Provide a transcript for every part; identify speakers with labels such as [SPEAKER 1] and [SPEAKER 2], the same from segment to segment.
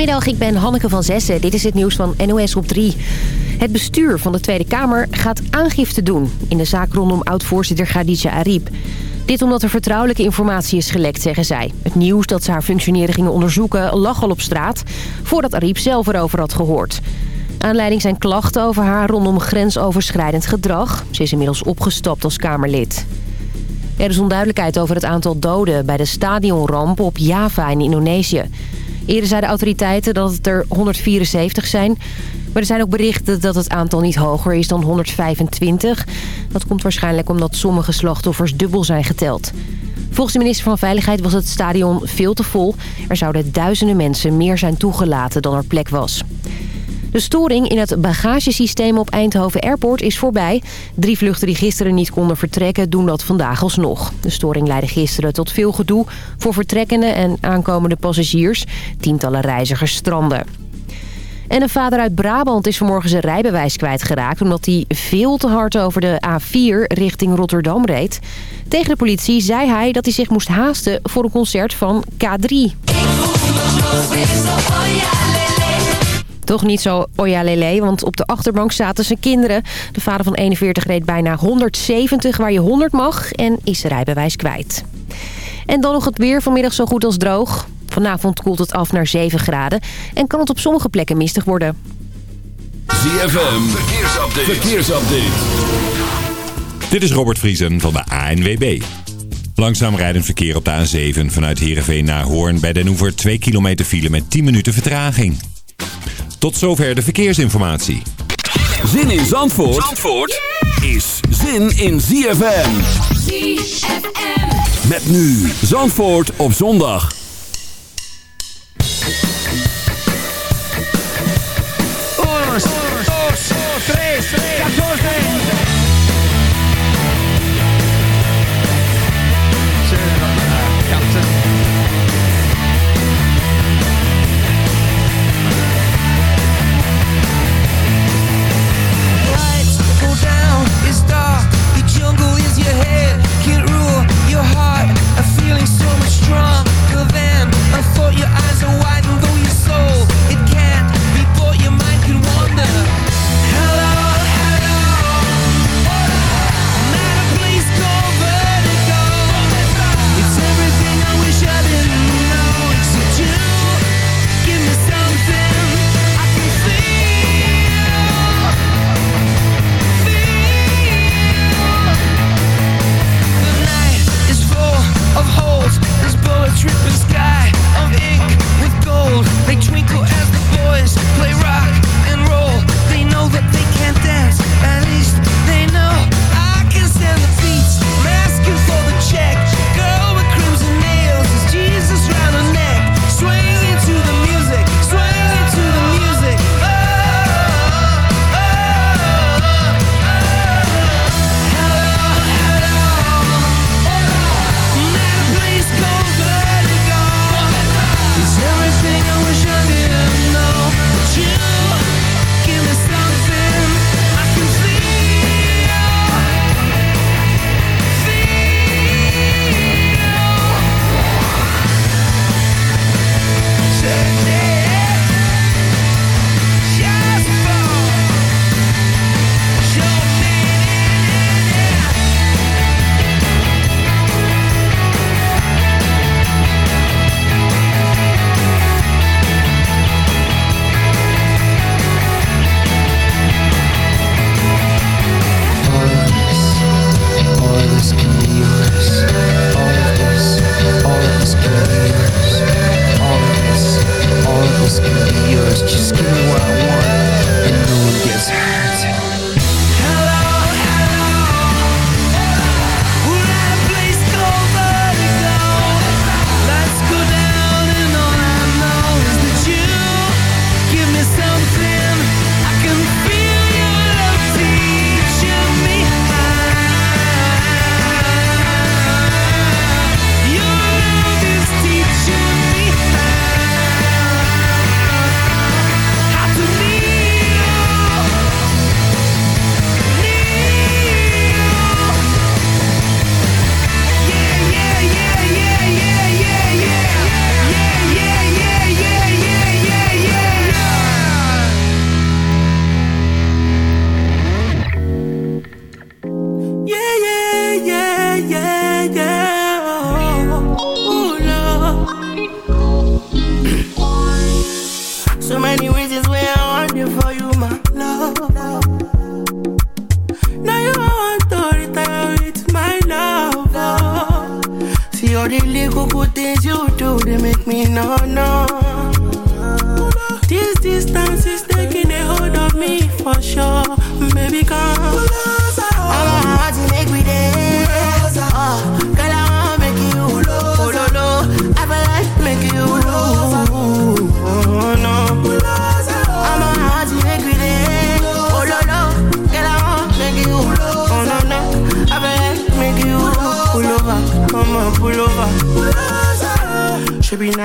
[SPEAKER 1] Goedemiddag, ik ben Hanneke van Zessen. Dit is het nieuws van NOS op 3. Het bestuur van de Tweede Kamer gaat aangifte doen... in de zaak rondom oud-voorzitter Khadija Ariep. Dit omdat er vertrouwelijke informatie is gelekt, zeggen zij. Het nieuws dat ze haar functioneren gingen onderzoeken lag al op straat... voordat Ariep zelf erover had gehoord. Aanleiding zijn klachten over haar rondom grensoverschrijdend gedrag. Ze is inmiddels opgestapt als Kamerlid. Er is onduidelijkheid over het aantal doden bij de stadionramp op Java in Indonesië. Eerder zeiden autoriteiten dat het er 174 zijn. Maar er zijn ook berichten dat het aantal niet hoger is dan 125. Dat komt waarschijnlijk omdat sommige slachtoffers dubbel zijn geteld. Volgens de minister van Veiligheid was het stadion veel te vol. Er zouden duizenden mensen meer zijn toegelaten dan er plek was. De storing in het bagagesysteem op Eindhoven Airport is voorbij. Drie vluchten die gisteren niet konden vertrekken doen dat vandaag alsnog. De storing leidde gisteren tot veel gedoe voor vertrekkende en aankomende passagiers. Tientallen reizigers stranden. En een vader uit Brabant is vanmorgen zijn rijbewijs kwijtgeraakt... omdat hij veel te hard over de A4 richting Rotterdam reed. Tegen de politie zei hij dat hij zich moest haasten voor een concert van K3. Toch niet zo oja lele, want op de achterbank zaten zijn kinderen. De vader van 41 reed bijna 170 waar je 100 mag en is rijbewijs kwijt. En dan nog het weer vanmiddag zo goed als droog. Vanavond koelt het af naar 7 graden en kan het op sommige plekken mistig worden.
[SPEAKER 2] ZFM, verkeersupdate. verkeersupdate.
[SPEAKER 3] Dit is Robert Vriesen van de ANWB. Langzaam rijdend verkeer op de A7 vanuit Heerenveen naar Hoorn bij Den Hoever 2 kilometer file met 10 minuten vertraging. Tot zover de verkeersinformatie.
[SPEAKER 2] Zin in Zandvoort, Zandvoort is zin in ZFM. ZFM. Met nu Zandvoort op zondag.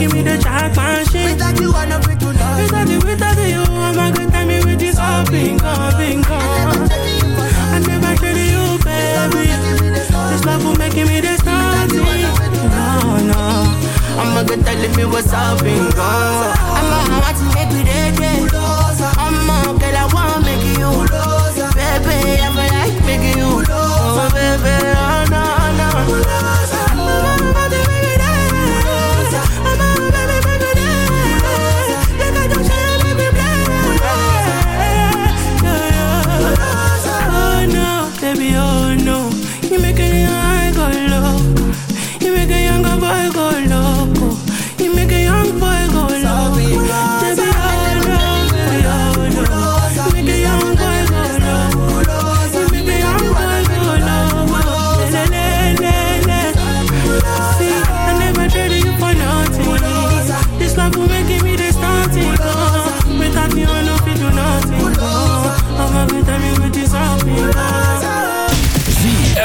[SPEAKER 4] Love make me the jackpot shit. Without you, I know we do not. Without you, without you, I'm a good time with this all bingo, bingo. I never traded you, baby. This love will make me the. No, no. I'm a good telling me what's up, bingo. I'm a heart to make me dead, I'm a girl, I wanna make you. Baby, I feel like making you. Oh, baby, oh, no, no.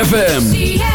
[SPEAKER 2] ZFM.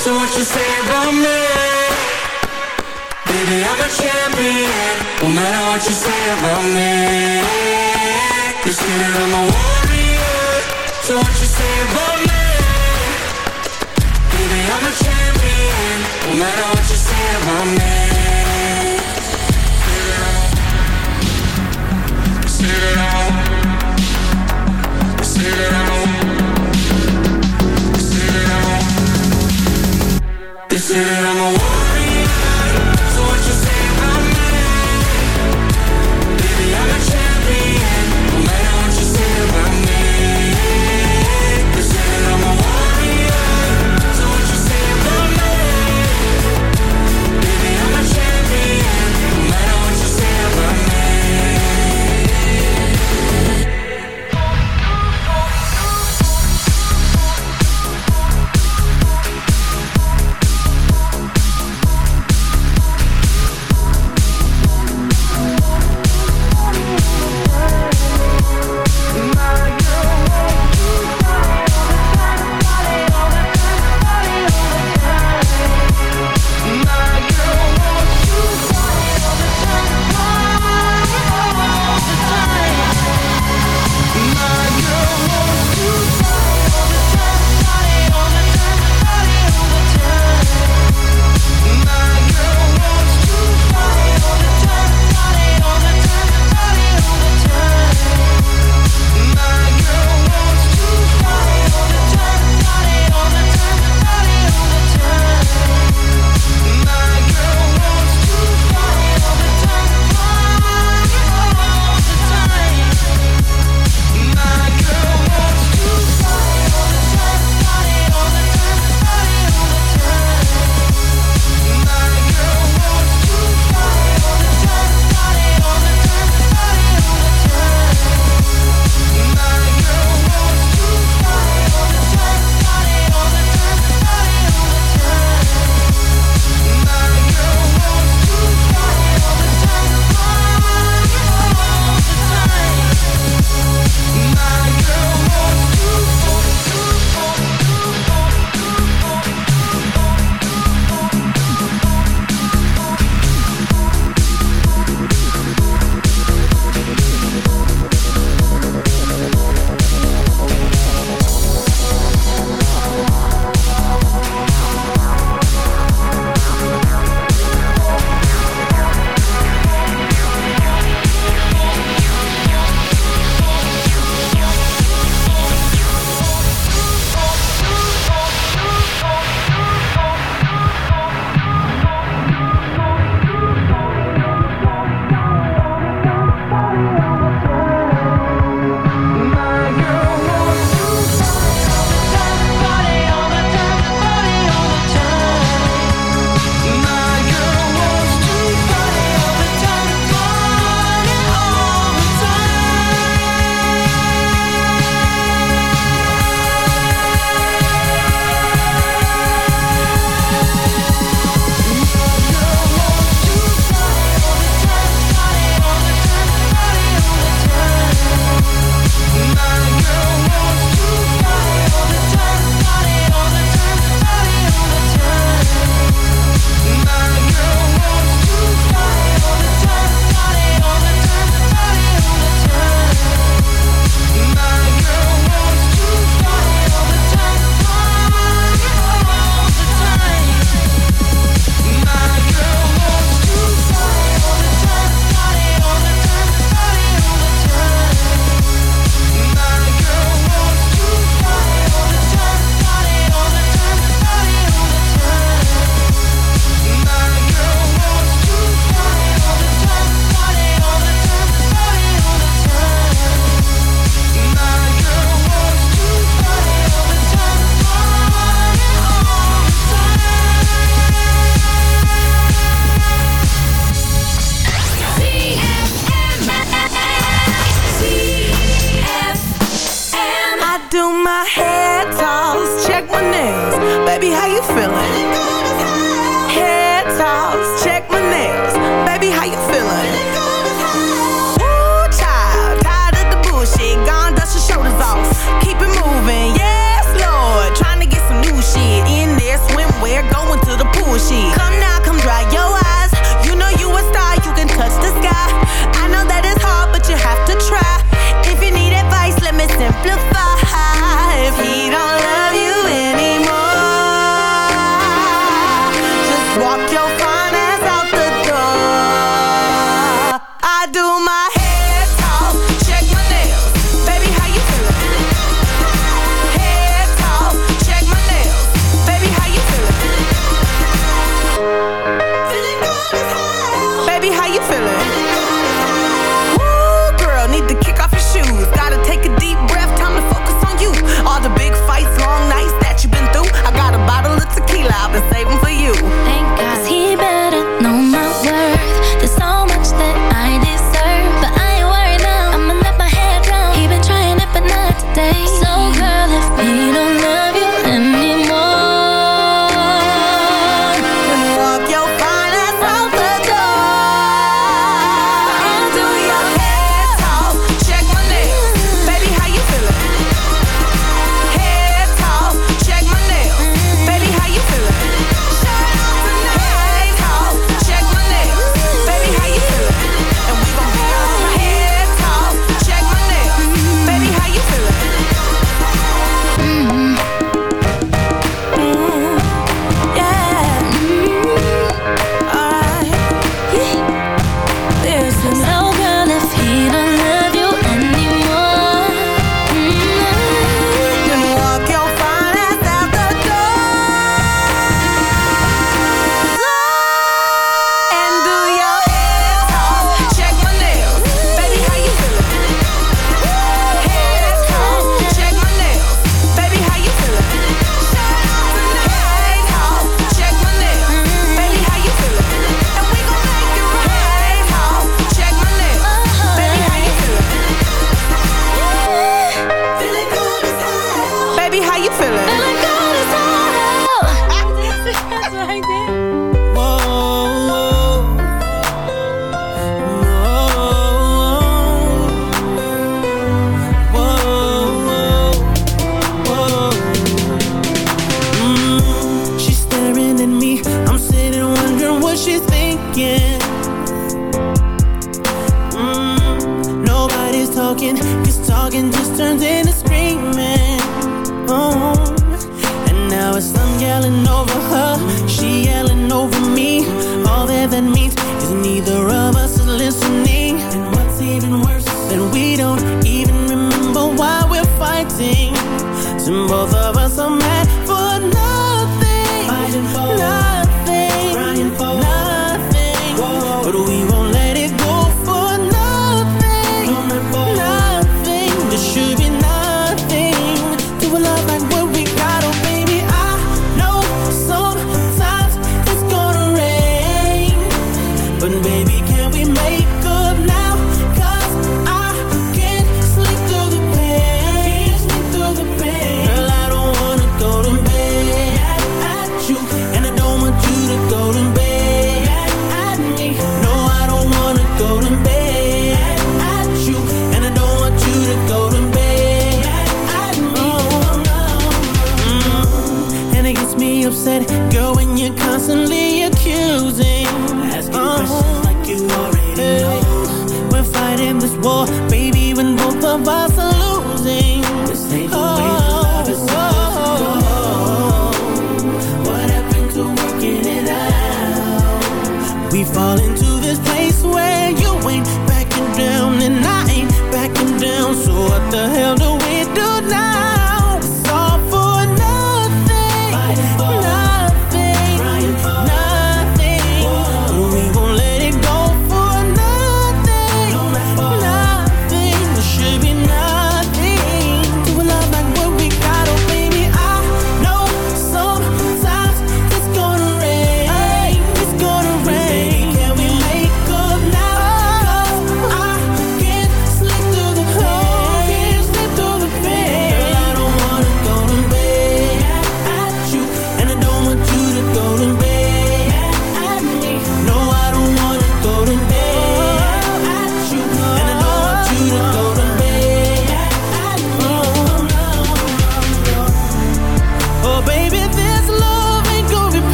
[SPEAKER 5] so what you say about me? Baby, I'm a champion, no matter what you say about me. Say that I'm a warrior, so what you say about me? Baby, I'm a champion, no matter what you say about me.
[SPEAKER 6] look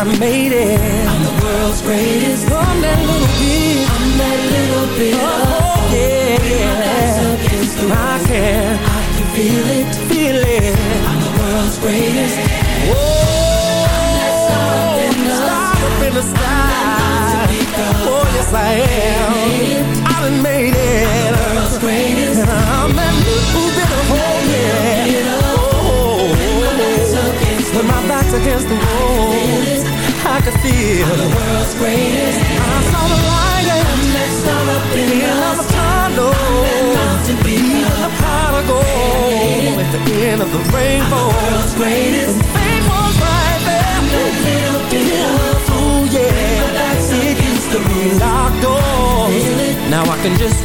[SPEAKER 7] I made it. I'm the world's greatest. Oh, I'm that little bit. I'm that little bit. Oh, yeah, yeah. I can. I can feel it. Feel it. I'm the world's greatest. Whoa. I'm that star up in the star up in the sky. Oh, yes, I am. I done made it. I'm The world's greatest. And I'm that little bit back's against the wall, I can feel I'm the world's greatest. I saw the light and I'm that star up in the tunnel. Even the pot of gold at the end of the rainbow. I'm The world's greatest. And fame was right there. I'm that little bit of ooh yeah. Used to be locked doors. Now I can just